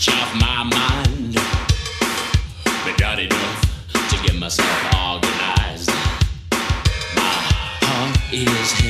much off my mind. But not enough to get myself organized. My heart is heavy.